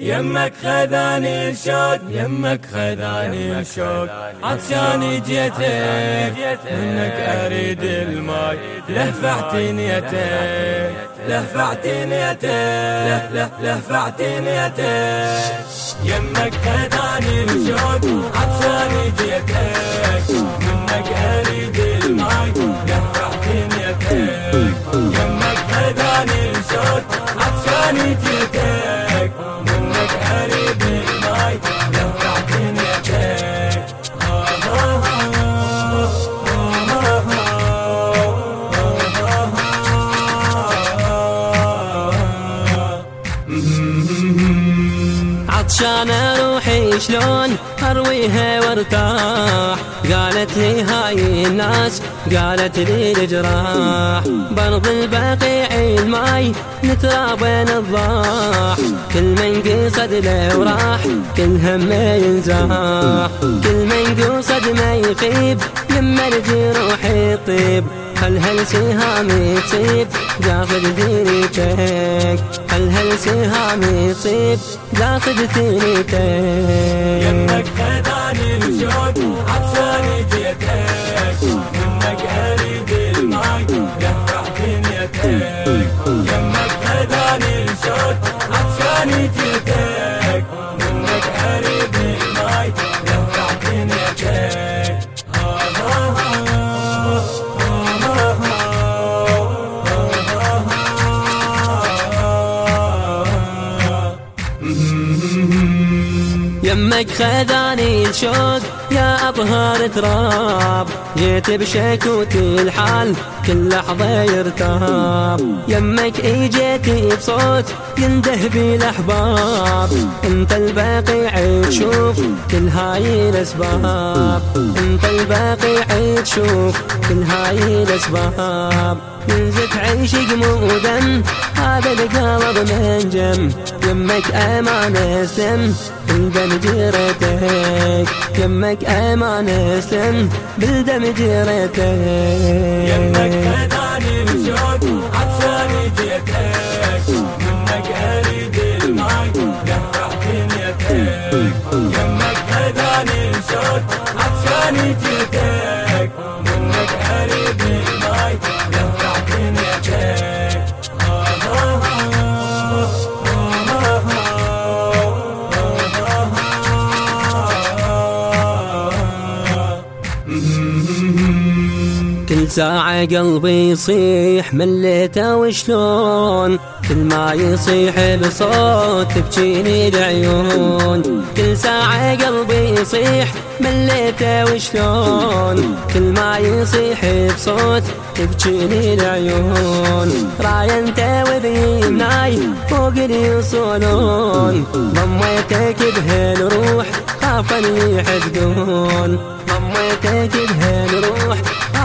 يمك خذاني الشوق يمك خذاني الشوق عطشاني جيتك منك أريد الماي. لهفعت نيتك لهفعت نيتك لهفعت نيتك يمك خذاني الشوق عطشاني جيتك. عطشان روحي شلون أرويها وارتاح؟ قالت لي هاي الناس قالت لي الجراح. برض البقيع الماي نترى الضاح كل من قصد له وراح كل هم ينزاح. كل من قصد ما يخيب لما الجروح يطيب. هل هل سهامي تصيب داخل ثنيتك هل هل سهامي تصيب داخل ثنيتك يمك خذاني الشوق عطشاني جيتك يمك خذاني الشوق يا أطهار تراب. جيت بشكوتي الحال كل لحظة يرتاب. يمك اجيتي بصوت ينده بالأحباب. أنت الباقي تشوف كل هاي الأسباب. أنت الباقي تشوف كل هاي الأسباب. ينزف عيشك مو هذا القلب منجم يمك أمان اسلم بالدم جيرتك يمك أمان اسلم بالدم جيرتك يمك خذاني الشوق عطشاني جيتك. منك أريد الماي دفع دنيتك يمك خذاني الشوق عطشاني جيتك. كل ساعة قلبي يصيح مليته وشلون؟ كل ما يصيح بصوت تبكيني العيون. كل ساعة قلبي يصيح مليته وشلون؟ كل ما يصيح بصوت تبكيني العيون. راي انت وبيمناي فوق اليصولون ضميتك بهالروح خافني يحدون ضميتك بهالروح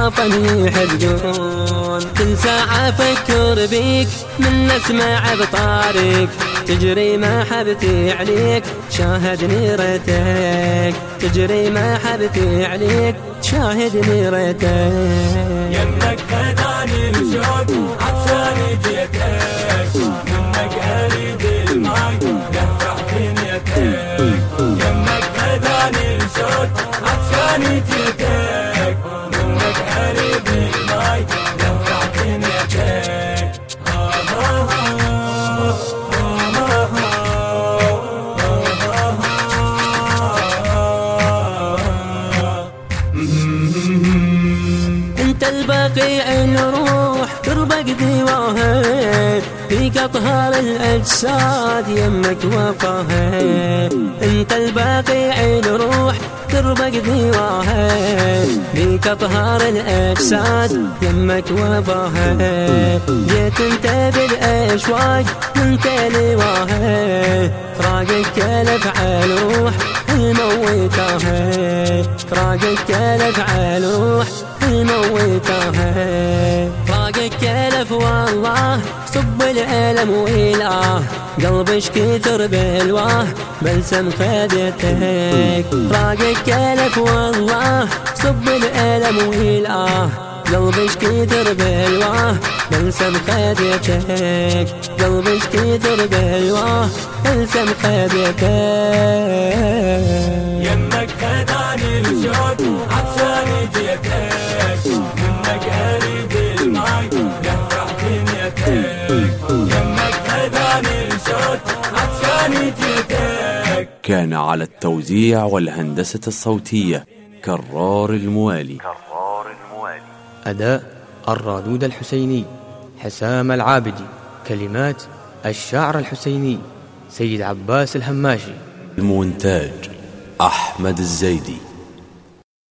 خافني يحدون كل ساعة أفكر بيك من أسمع بطارك تجري محبتي عليك شاهد نيرتك تجري محبتي عليك شاهد نيرتك يمك خداني الشوق البقيع الروح تربق ديواها فيك أطهار الأجساد يمك وفاها أنت البقيع الروح تربق ديواها فيك أطهار الأجساد يمك وفاها جيت أنت بالأشواق وانت لواها فراقك كلف علوح الموتاها فراقك كلف علوح الموتاها فراقك كلف والله صب الألم وإله قلبش كثر بلواه بلسم خدتك فراقك كلف والله صب الألم وإله قلبش كثر بلواه بلسم خديتك قلبش كثر بلواه بلسم خديتك يمك خداني كان على التوزيع والهندسة الصوتية كرار الموالي. أداء الرادود الحسيني حسام العابدي. كلمات الشاعر الحسيني سيد عباس الهماشي. المونتاج أحمد الزيدي.